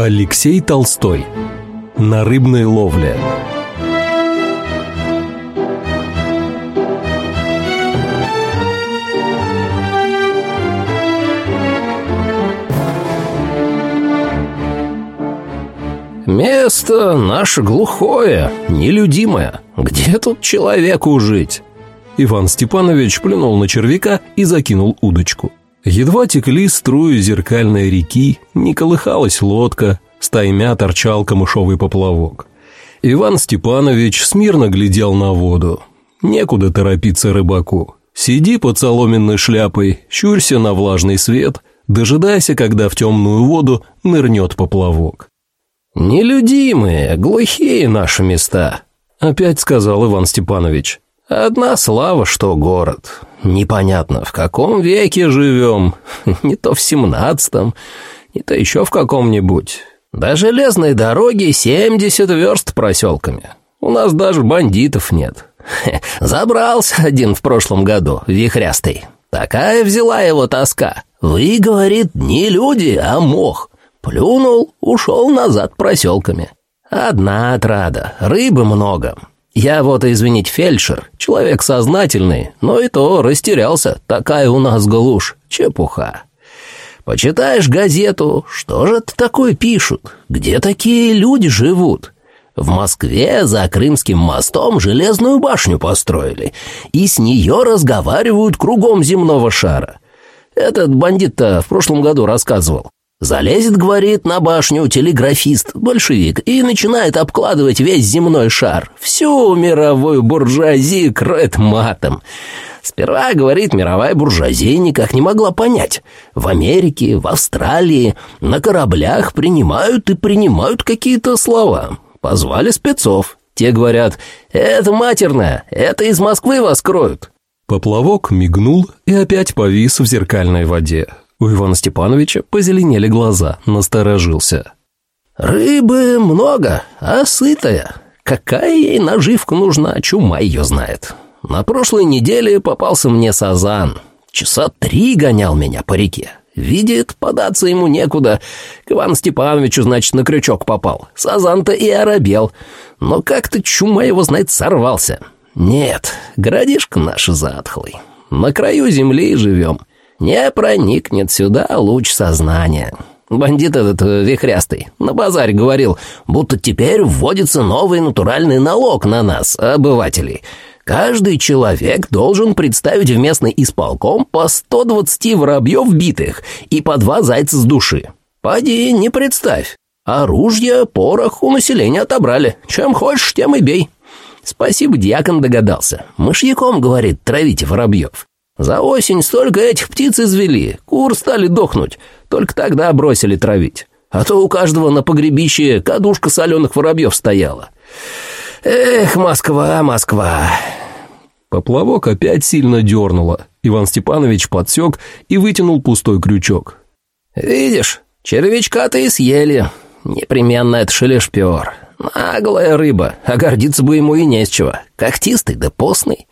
Алексей Толстой. На рыбной ловле. Место наше глухое, нелюдимое. Где тут человеку жить? Иван Степанович плюнул на червяка и закинул удочку. Едва текли струи зеркальной реки, не колыхалась лодка, стаймя торчал камышовый поплавок. Иван Степанович смирно глядел на воду. Некуда торопиться рыбаку. Сиди под соломенной шляпой, щурься на влажный свет, дожидайся, когда в темную воду нырнет поплавок. «Нелюдимые, глухие наши места», — опять сказал Иван Степанович. «Одна слава, что город. Непонятно, в каком веке живем. Не то в семнадцатом, не то еще в каком-нибудь. До железной дороги семьдесят верст проселками. У нас даже бандитов нет. Забрался один в прошлом году, вихрястый. Такая взяла его тоска. Вы, говорит, не люди, а мох. Плюнул, ушел назад проселками. Одна отрада, рыбы много. Я вот, извините, фельдшер, человек сознательный, но и то растерялся. Такая у нас глушь, чепуха. Почитаешь газету, что же это такое пишут? Где такие люди живут? В Москве за Крымским мостом железную башню построили, и с нее разговаривают кругом земного шара. Этот бандит-то в прошлом году рассказывал. Залезет, говорит, на башню телеграфист, большевик, и начинает обкладывать весь земной шар. Всю мировую буржуазию кроет матом. Сперва, говорит, мировая буржуазия никак не могла понять. В Америке, в Австралии на кораблях принимают и принимают какие-то слова. Позвали спецов. Те говорят, это матерное, это из Москвы вас кроют. Поплавок мигнул и опять повис в зеркальной воде. У Ивана Степановича позеленели глаза, насторожился. «Рыбы много, а сытая. Какая ей наживка нужна, чума ее знает. На прошлой неделе попался мне сазан. Часа три гонял меня по реке. Видит, податься ему некуда. К Ивану Степановичу, значит, на крючок попал. Сазан-то и оробел. Но как-то чума его, знает, сорвался. Нет, городишко наш затхлый. На краю земли живем. Не проникнет сюда луч сознания. Бандит этот э, вихрястый на базаре говорил, будто теперь вводится новый натуральный налог на нас, обывателей. Каждый человек должен представить в местный исполком по 120 воробьев битых и по два зайца с души. Поди, не представь. Оружие, порох у населения отобрали. Чем хочешь, тем и бей. Спасибо, дьякон догадался. Мышьяком, говорит, травите воробьев. За осень столько этих птиц извели, кур стали дохнуть, только тогда бросили травить. А то у каждого на погребище кадушка соленых воробьев стояла. Эх, Москва, Москва. Поплавок опять сильно дернуло. Иван Степанович подсек и вытянул пустой крючок. «Видишь, червячка-то и съели. Непременно это шелешпер. Наглая рыба, а гордиться бы ему и не с чего. Когтистый да постный.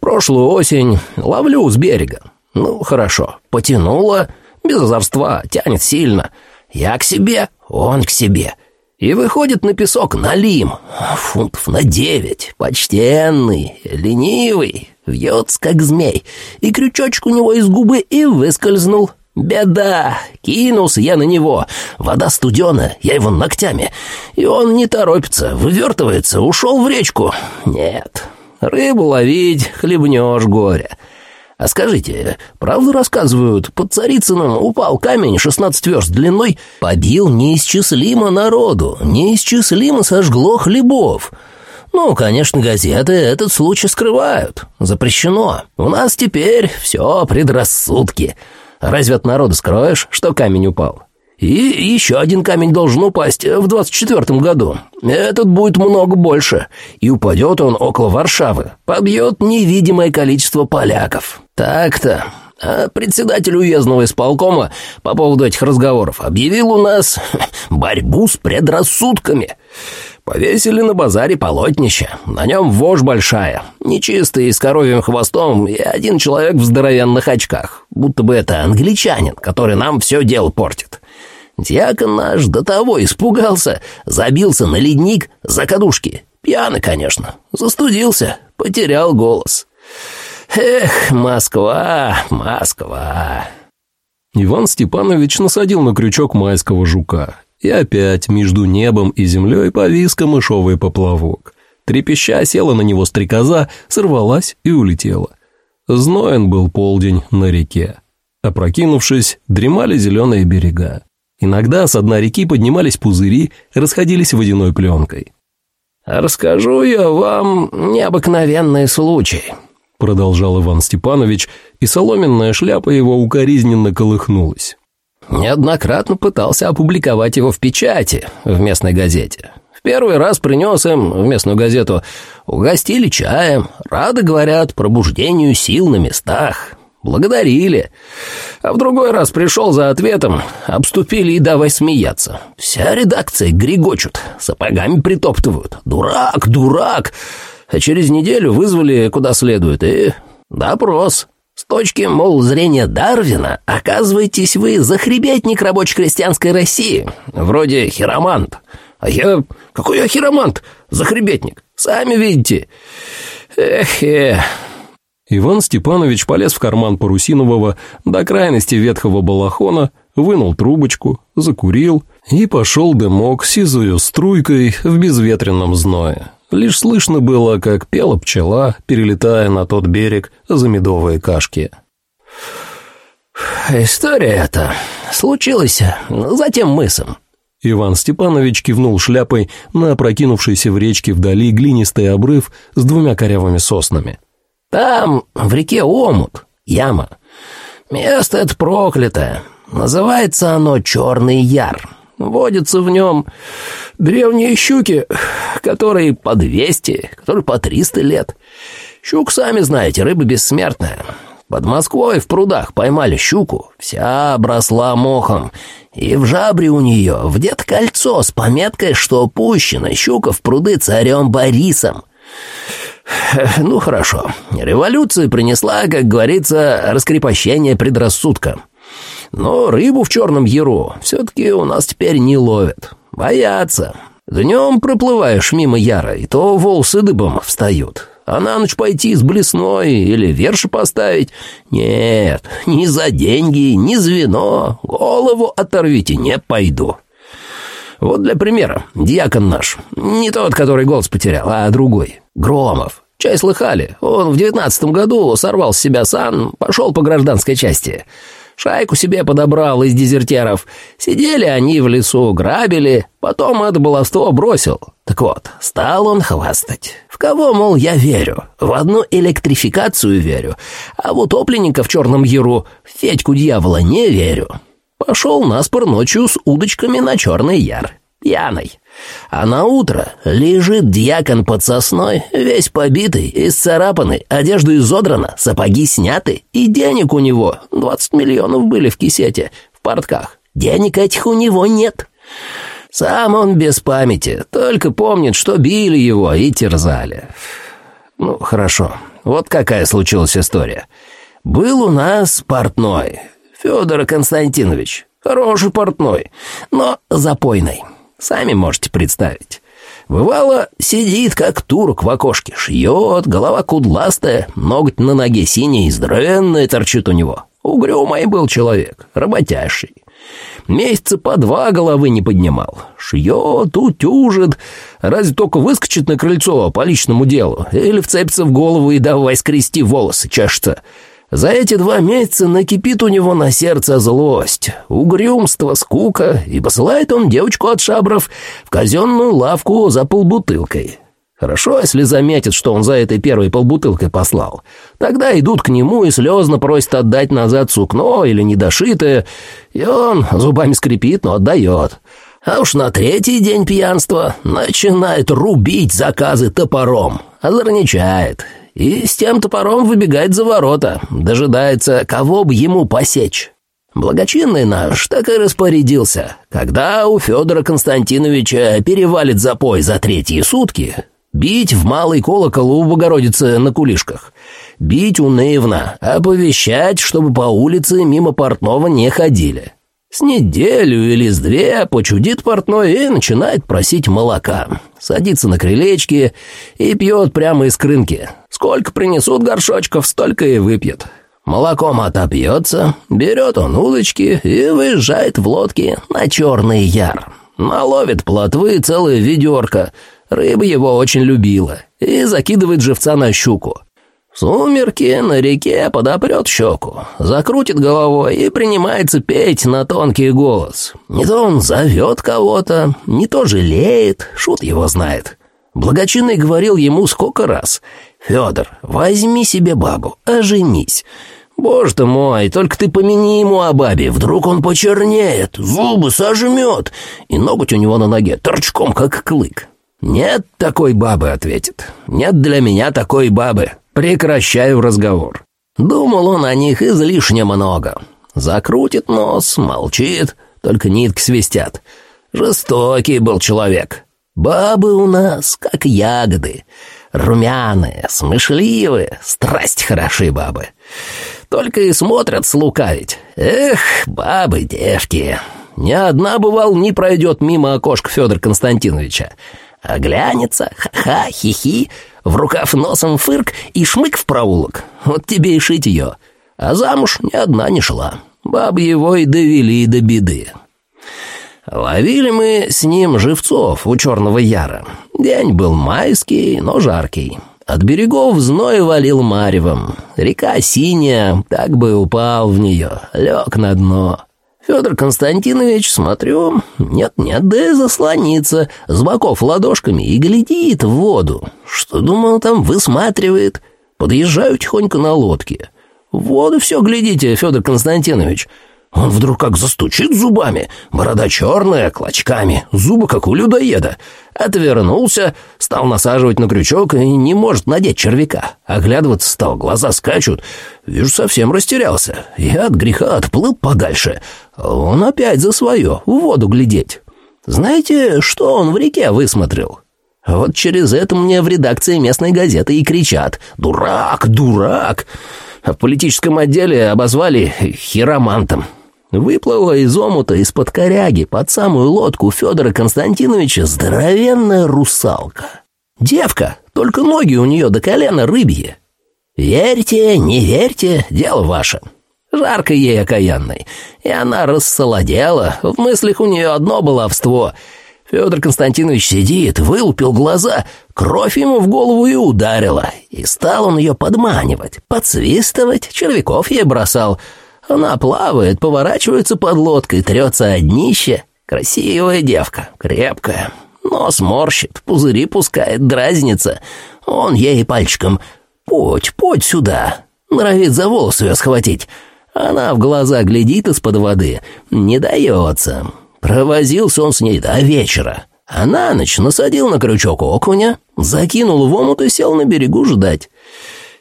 Прошлую осень ловлю с берега. Ну, хорошо, потянуло, без озорства, тянет сильно. Я к себе, он к себе. И выходит на песок налим, фунтов на девять, почтенный, ленивый, вьется как змей, и крючочек у него из губы и выскользнул. Беда! Кинулся я на него. Вода студеная, я его ногтями. И он не торопится, вывертывается, ушел в речку. Нет, рыбу ловить, хлебнешь горе. А скажите, правду рассказывают, под Царицыным упал камень 16 верст длиной, побил неисчислимо народу, неисчислимо сожгло хлебов. Ну, конечно, газеты этот случай скрывают. Запрещено. У нас теперь все предрассудки. Разве от народа скроешь, что камень упал? И еще один камень должен упасть в 24-м году. Этот будет много больше. И упадет он около Варшавы. Побьет невидимое количество поляков. Так-то. А председатель уездного исполкома по поводу этих разговоров объявил у нас борьбу с предрассудками. Повесили на базаре полотнище. На нем вошь большая, нечистый, с коровьим хвостом и один человек в здоровенных очках. Будто бы это англичанин, который нам все дело портит. Дьякон наш до того испугался, забился на ледник за кадушки. Пьяный, конечно. Застудился, потерял голос. Эх, Москва, Москва. Иван Степанович насадил на крючок майского жука. И опять между небом и землей повис камышовый поплавок. Трепеща села на него стрекоза, сорвалась и улетела. Зноен был полдень на реке. Опрокинувшись, дремали зеленые берега. Иногда с дна реки поднимались пузыри, расходились водяной пленкой. «Расскажу я вам необыкновенный случай», — продолжал Иван Степанович, и соломенная шляпа его укоризненно колыхнулась. «Неоднократно пытался опубликовать его в печати, в местной газете. В первый раз принес им в местную газету, угостили чаем, рады, говорят, пробуждению сил на местах. Благодарили. А в другой раз пришел за ответом, обступили и давай смеяться. Вся редакция грегочут, сапогами притоптывают. Дурак, дурак. А через неделю вызвали куда следует и допрос. С точки, мол, зрения Дарвина, оказываетесь вы захребетник рабоче-крестьянской России, вроде хиромант. А я... Какой я хиромант? Захребетник. Сами видите. Эх-эх... Иван Степанович полез в карман Парусинового до крайности ветхого балахона, вынул трубочку, закурил и пошел дымок сизую струйкой в безветренном зное. Лишь слышно было, как пела пчела, перелетая на тот берег за медовые кашки. «История эта случилась за тем мысом», Иван Степанович кивнул шляпой на опрокинувшийся в речке вдали глинистый обрыв с двумя корявыми соснами. Там, в реке Омут, яма. Место это проклятое. Называется оно Черный Яр. Водятся в нем древние щуки, которые по двести, которые по триста лет. Щук, сами знаете, рыба бессмертная. Под Москвой в прудах поймали щуку, вся обросла мохом, и в жабре у нее вдет кольцо с пометкой, что пущена щука в пруды царем Борисом. Ну, хорошо. Революция принесла, как говорится, раскрепощение предрассудка. Но рыбу в черном яру все-таки у нас теперь не ловят. Боятся. Днем проплываешь мимо яра, и то волосы дыбом встают. А на ночь пойти с блесной или верши поставить? Нет, ни за деньги, ни звено. Голову оторвите, не пойду. Вот для примера, дьякон наш, не тот, который голос потерял, а другой, Громов. Чай слыхали, он в девятнадцатом году сорвал с себя сан, пошел по гражданской части. Шайку себе подобрал из дезертеров. Сидели они в лесу, грабили, потом это баловство бросил. Так вот, стал он хвастать. В кого, мол, я верю? В одну электрификацию верю, а в утопленника в черном яру, Федьку дьявола, не верю. Пошел наспор ночью с удочками на черный яр. Пьяный. А на утро лежит дьякон под сосной, весь побитый, исцарапанный, одежда изодрана, сапоги сняты, и денег у него, двадцать миллионов были в кисете, в портках. Денег этих у него нет. Сам он без памяти, только помнит, что били его и терзали. Ну, хорошо, вот какая случилась история. Был у нас портной, Федор Константинович, хороший портной, но запойный. Сами можете представить. Бывало, сидит как турок в окошке, шьет, голова кудластая, ноготь на ноге синяя и здоровенная торчит у него. Угрюмый был человек, работящий. Месяца по два головы не поднимал. Шьет, утюжит. Разве только выскочит на крыльцо по личному делу. Или вцепится в голову и давай скрести волосы, чешется. За эти два месяца накипит у него на сердце злость, угрюмство, скука, и посылает он девочку от шабров в казенную лавку за полбутылкой. Хорошо, если заметит, что он за этой первой полбутылкой послал. Тогда идут к нему и слезно просят отдать назад сукно или недошитое, и он зубами скрипит, но отдает. А уж на третий день пьянства начинает рубить заказы топором, озорничает, и с тем топором выбегает за ворота, дожидается, кого бы ему посечь. Благочинный наш так и распорядился. Когда у Федора Константиновича перевалит запой за третьи сутки, Бить в малый колокол у Богородицы на кулишках. Бить унывно, оповещать, чтобы по улице мимо портного не ходили. С неделю или с две почудит портной и начинает просить молока. Садится на крылечке и пьет прямо из крынки. Сколько принесут горшочков, столько и выпьет. Молоком отопьется, берет он удочки и выезжает в лодке на Черный Яр. Наловит плотвы целая ведерко — Рыба его очень любила и закидывает живца на щуку. В сумерки на реке подопрет щеку, закрутит головой и принимается петь на тонкий голос. Не то он зовет кого-то, не то жалеет, шут его знает. Благочинный говорил ему сколько раз. «Федор, возьми себе бабу, оженись». «Боже мой, только ты помяни ему о бабе, вдруг он почернеет, зубы сожмет, и ноготь у него на ноге торчком, как клык. «Нет такой бабы», — ответит. «Нет для меня такой бабы. Прекращаю разговор». Думал он о них излишне много. Закрутит нос, молчит, только нитки свистят. Жестокий был человек. Бабы у нас, как ягоды. Румяные, смышливые, страсть хороши бабы. Только и смотрят слукавить. Эх, бабы, девки. Ни одна, бывал, не пройдет мимо окошка Федора Константиновича. Оглянется, ха-ха, хи-хи, в рукав носом фырк и шмык в проулок. Вот тебе и шить ее. А замуж ни одна не шла. Бабы его и довели до беды. Ловили мы с ним живцов у Черного Яра. День был майский, но жаркий. От берегов зной валил маревом. Река синяя, так бы упал в нее, лег на дно. Федор Константинович, смотрю, нет-нет, да и заслонится с боков ладошками и глядит в воду. Что, думал, там высматривает? Подъезжаю тихонько на лодке. В воду все глядите, Федор Константинович. Он вдруг как застучит зубами, борода черная, клочками, зубы как у людоеда. Отвернулся, стал насаживать на крючок и не может надеть червяка. Оглядываться стал, глаза скачут. Вижу, совсем растерялся. Я от греха отплыл подальше. Он опять за свое, в воду глядеть. Знаете, что он в реке высмотрел? Вот через это мне в редакции местной газеты и кричат «Дурак! Дурак!» В политическом отделе обозвали хиромантом. Выплыла из омута из-под коряги под самую лодку Федора Константиновича здоровенная русалка. Девка, только ноги у нее до колена рыбьи. Верьте, не верьте, дело ваше. Жарко ей окаянной, и она рассолодела, в мыслях у нее одно баловство. Федор Константинович сидит, вылупил глаза, кровь ему в голову и ударила, и стал он ее подманивать, подсвистывать, червяков ей бросал — она плавает, поворачивается под лодкой, трется о днище. Красивая девка, крепкая. Нос морщит, пузыри пускает, дразнится. Он ей пальчиком «Путь, путь сюда!» Норовит за волосы ее схватить. Она в глаза глядит из-под воды. Не дается. Провозился он с ней до вечера. А на ночь насадил на крючок окуня, закинул в омут и сел на берегу ждать.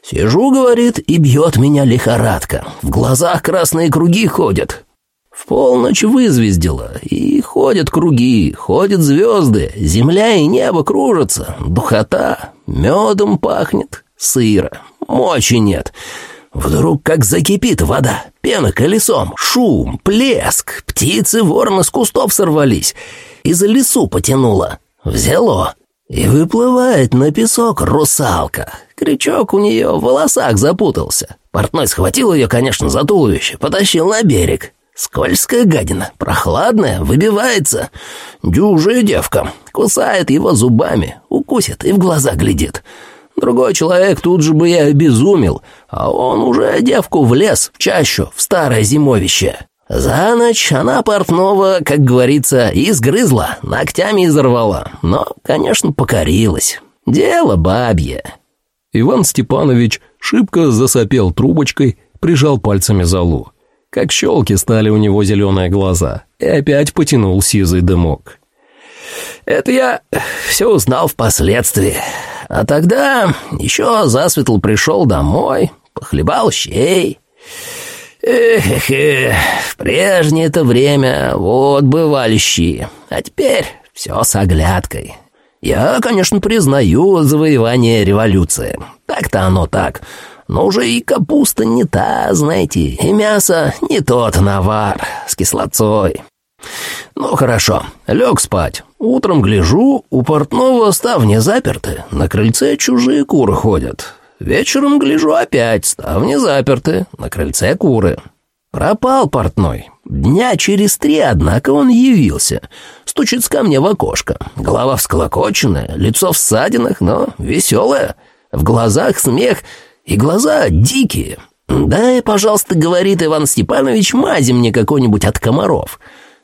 «Сижу, — говорит, — и бьет меня лихорадка. В глазах красные круги ходят. В полночь вызвездило, и ходят круги, ходят звезды, земля и небо кружатся, духота, медом пахнет, сыро, мочи нет». Вдруг как закипит вода, пена колесом, шум, плеск, птицы ворны с кустов сорвались, из лесу потянуло. Взяло, и выплывает на песок русалка. Крючок у нее в волосах запутался. Портной схватил ее, конечно, за туловище, потащил на берег. Скользкая гадина, прохладная, выбивается. Дюжая девка, кусает его зубами, укусит и в глаза глядит. Другой человек тут же бы я обезумел, а он уже девку в лес, в чащу, в старое зимовище. За ночь она портного, как говорится, изгрызла, ногтями изорвала, но, конечно, покорилась. Дело бабье. Иван Степанович шибко засопел трубочкой, прижал пальцами залу. Как щелки стали у него зеленые глаза, и опять потянул сизый дымок. «Это я все узнал впоследствии. А тогда еще засветло пришел домой, похлебал щей. Эх, эх, в прежнее-то время вот бывали щи, а теперь все с оглядкой. Я, конечно, признаю завоевание революции. Так-то оно так. Но уже и капуста не та, знаете, и мясо не тот навар с кислоцой. Ну, хорошо, лег спать. Утром гляжу, у портного ставни заперты, на крыльце чужие куры ходят. Вечером гляжу опять, ставни заперты, на крыльце куры. Пропал портной. Дня через три, однако, он явился. Стучит ко мне в окошко. Голова всколокоченная, лицо в ссадинах, но веселое. В глазах смех, и глаза дикие. «Дай, пожалуйста, — говорит Иван Степанович, — мази мне какой-нибудь от комаров».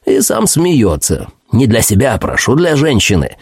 И сам смеется. Не для себя, прошу, для женщины.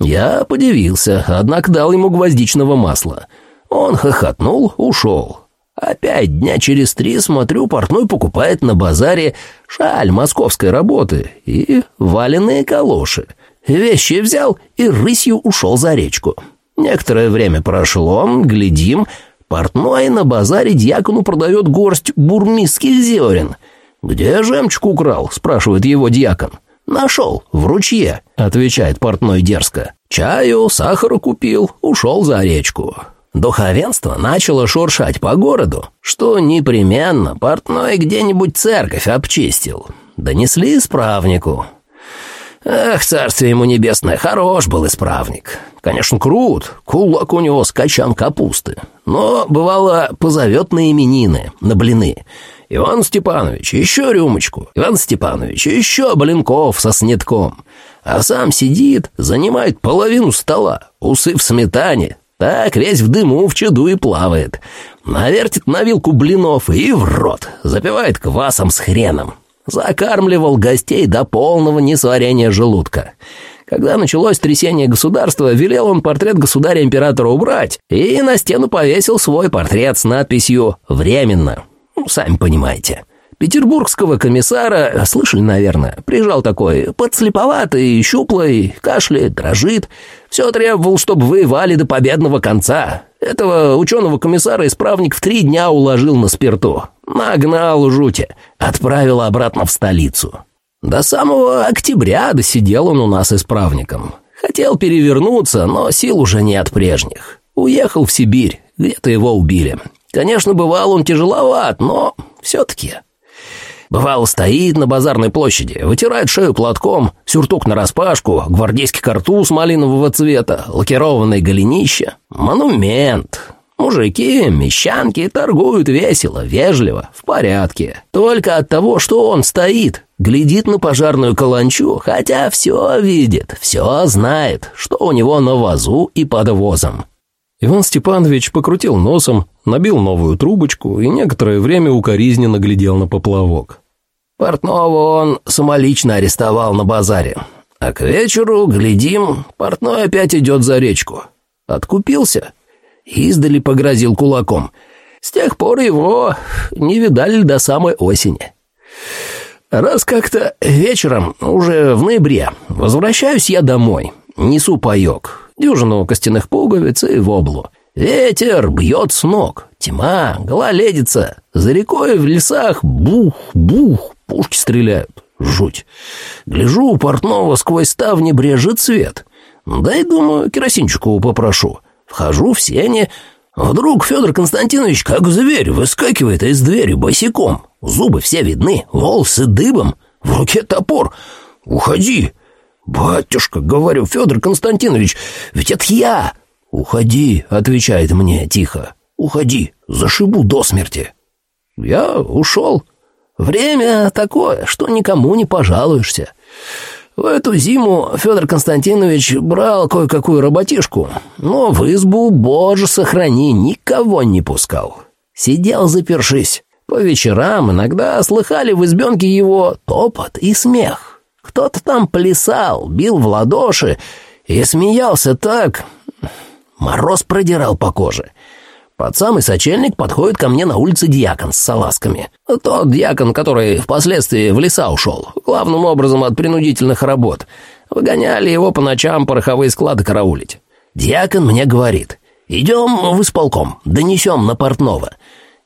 Я подивился, однако дал ему гвоздичного масла. Он хохотнул, ушел. Опять дня через три, смотрю, портной покупает на базаре шаль московской работы и валенные калоши. Вещи взял и рысью ушел за речку. Некоторое время прошло, глядим, портной на базаре дьякону продает горсть бурмистских зерен. «Где жемчуг украл?» — спрашивает его дьякон. «Нашел, в ручье», — отвечает портной дерзко. «Чаю, сахару купил, ушел за речку». Духовенство начало шуршать по городу, что непременно портной где-нибудь церковь обчистил. Донесли исправнику. Эх, царствие ему небесное, хорош был исправник. Конечно, крут, кулак у него скачан капусты. Но, бывало, позовет на именины, на блины. «Иван Степанович, еще рюмочку! Иван Степанович, еще блинков со снитком!» А сам сидит, занимает половину стола, усы в сметане, так весь в дыму в чаду и плавает. Навертит на вилку блинов и в рот. Запивает квасом с хреном. Закармливал гостей до полного несварения желудка. Когда началось трясение государства, велел он портрет государя-императора убрать и на стену повесил свой портрет с надписью «Временно». Ну, сами понимаете. Петербургского комиссара, слышали, наверное, приезжал такой, подслеповатый, щуплый, кашляет, дрожит. Все требовал, чтобы воевали до победного конца. Этого ученого комиссара исправник в три дня уложил на спирту. Нагнал жути. Отправил обратно в столицу. До самого октября досидел он у нас исправником. Хотел перевернуться, но сил уже не от прежних. Уехал в Сибирь, где-то его убили. Конечно, бывал он тяжеловат, но все-таки... Бывало, стоит на базарной площади, вытирает шею платком, сюртук нараспашку, гвардейский картуз малинового цвета, лакированное голенище. Монумент. Мужики, мещанки торгуют весело, вежливо, в порядке. Только от того, что он стоит, глядит на пожарную каланчу, хотя все видит, все знает, что у него на вазу и под возом. Иван Степанович покрутил носом, набил новую трубочку и некоторое время укоризненно глядел на поплавок. Портного он самолично арестовал на базаре. А к вечеру, глядим, портной опять идет за речку. Откупился. Издали погрозил кулаком. С тех пор его не видали до самой осени. Раз как-то вечером, уже в ноябре, возвращаюсь я домой. Несу паёк, дюжину костяных пуговиц и воблу. Ветер бьет с ног, тьма, гололедица. За рекой в лесах бух-бух, Пушки стреляют. Жуть. Гляжу, у портного сквозь ставни брежет свет. Дай, думаю, керосинчику попрошу. Вхожу в сене. Вдруг Федор Константинович, как зверь, выскакивает из двери босиком. Зубы все видны, волосы дыбом. В руке топор. «Уходи!» «Батюшка, — говорю, Федор Константинович, ведь это я!» «Уходи!» — отвечает мне тихо. Уходи, зашибу до смерти». Я ушел. Время такое, что никому не пожалуешься. В эту зиму Федор Константинович брал кое-какую работишку, но в избу, боже сохрани, никого не пускал. Сидел запершись. По вечерам иногда слыхали в избенке его топот и смех. Кто-то там плясал, бил в ладоши и смеялся так... Мороз продирал по коже. Под самый сочельник подходит ко мне на улице дьякон с салазками. Тот дьякон, который впоследствии в леса ушел, главным образом от принудительных работ. Выгоняли его по ночам пороховые склады караулить. Дьякон мне говорит, идем в исполком, донесем на портного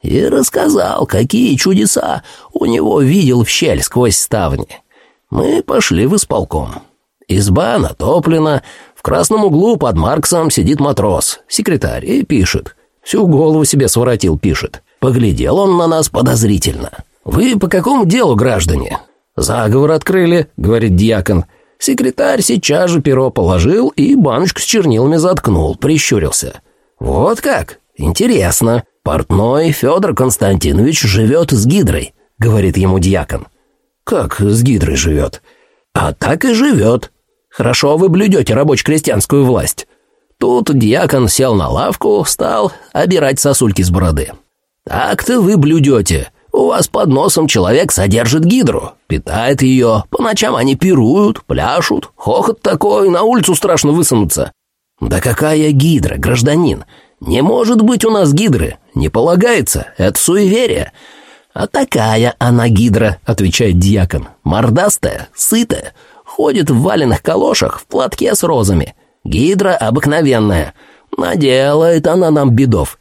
и рассказал, какие чудеса у него видел в щель сквозь ставни. Мы пошли в исполком. Изба натоплена, в красном углу под Марксом сидит матрос, секретарь, и пишет. Всю голову себе своротил, пишет. Поглядел он на нас подозрительно. «Вы по какому делу, граждане?» «Заговор открыли», — говорит дьякон. Секретарь сейчас же перо положил и баночку с чернилами заткнул, прищурился. «Вот как? Интересно. «Портной Федор Константинович живет с Гидрой», — говорит ему дьякон. «Как с Гидрой живет?» «А так и живет. Хорошо вы блюдете рабоче-крестьянскую власть». Тут дьякон сел на лавку, стал обирать сосульки с бороды. «Так-то вы блюдете. У вас под носом человек содержит гидру, питает ее, по ночам они пируют, пляшут, хохот такой, на улицу страшно высунуться». «Да какая гидра, гражданин? Не может быть у нас гидры. Не полагается. Это суеверие. А такая она гидра, отвечает дьякон. Мордастая, сытая, ходит в валенных калошах, в платке с розами. Гидра обыкновенная. Наделает она нам бедов.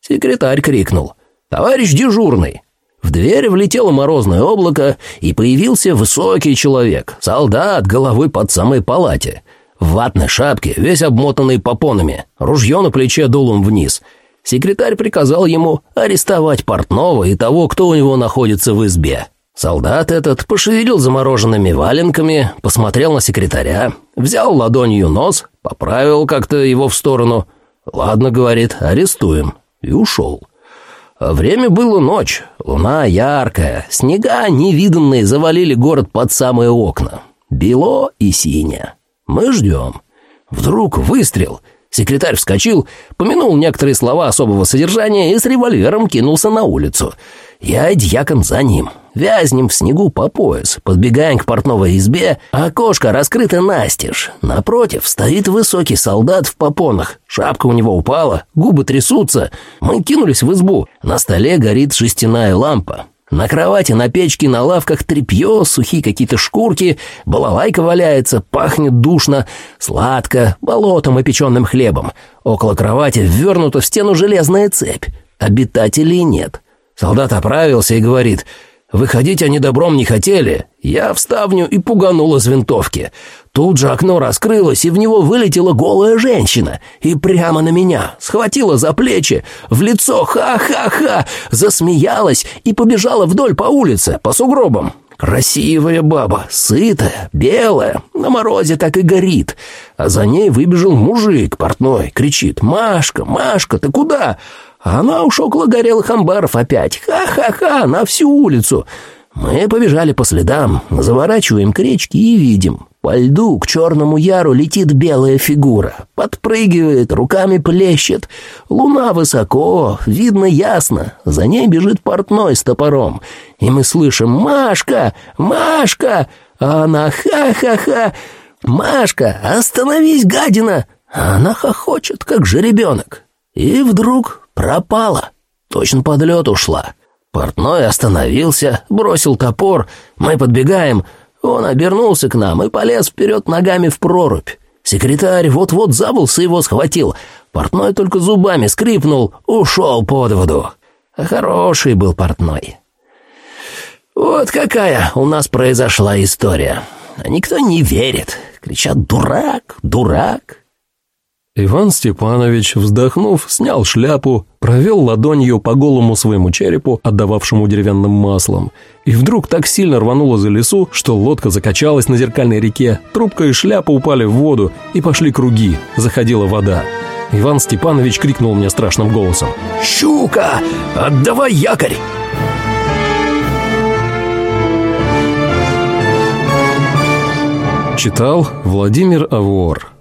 Секретарь крикнул. «Товарищ дежурный!» В дверь влетело морозное облако, и появился высокий человек, солдат головой под самой палате в ватной шапке, весь обмотанный попонами, ружье на плече дулом вниз. Секретарь приказал ему арестовать портного и того, кто у него находится в избе. Солдат этот пошевелил замороженными валенками, посмотрел на секретаря, взял ладонью нос, поправил как-то его в сторону. «Ладно, — говорит, — арестуем». И ушел. Время было ночь, луна яркая, снега невиданные завалили город под самые окна. Бело и синее. Мы ждем. Вдруг выстрел. Секретарь вскочил, помянул некоторые слова особого содержания и с револьвером кинулся на улицу. Я дьякон за ним. Вязнем в снегу по пояс, подбегаем к портновой избе, а окошко раскрыто настежь. Напротив стоит высокий солдат в попонах. Шапка у него упала, губы трясутся. Мы кинулись в избу. На столе горит жестяная лампа. На кровати, на печке, на лавках тряпье, сухие какие-то шкурки, балалайка валяется, пахнет душно, сладко, болотом и печеным хлебом. Около кровати ввернута в стену железная цепь. Обитателей нет. Солдат оправился и говорит Выходить они добром не хотели. Я в ставню и пуганул из винтовки. Тут же окно раскрылось, и в него вылетела голая женщина. И прямо на меня. Схватила за плечи, в лицо ха-ха-ха, засмеялась и побежала вдоль по улице, по сугробам. Красивая баба, сытая, белая, на морозе так и горит. А за ней выбежал мужик портной, кричит «Машка, Машка, ты куда?» Она уж около горелых амбаров опять. Ха-ха-ха, на всю улицу. Мы побежали по следам, заворачиваем к речке и видим. По льду к черному яру летит белая фигура. Подпрыгивает, руками плещет. Луна высоко, видно ясно. За ней бежит портной с топором. И мы слышим «Машка! Машка!» А она «Ха-ха-ха! Машка, остановись, гадина!» А она хохочет, как жеребенок. И вдруг Пропала. Точно под лед ушла. Портной остановился, бросил топор. Мы подбегаем. Он обернулся к нам и полез вперед ногами в прорубь. Секретарь вот-вот за его схватил. Портной только зубами скрипнул, ушел под воду. Хороший был портной. Вот какая у нас произошла история. Никто не верит. Кричат «Дурак! Дурак!» Иван Степанович, вздохнув, снял шляпу, провел ладонью по голому своему черепу, отдававшему деревянным маслом, и вдруг так сильно рвануло за лесу, что лодка закачалась на зеркальной реке, трубка и шляпа упали в воду, и пошли круги, заходила вода. Иван Степанович крикнул мне страшным голосом. «Щука! Отдавай якорь!» Читал Владимир Авор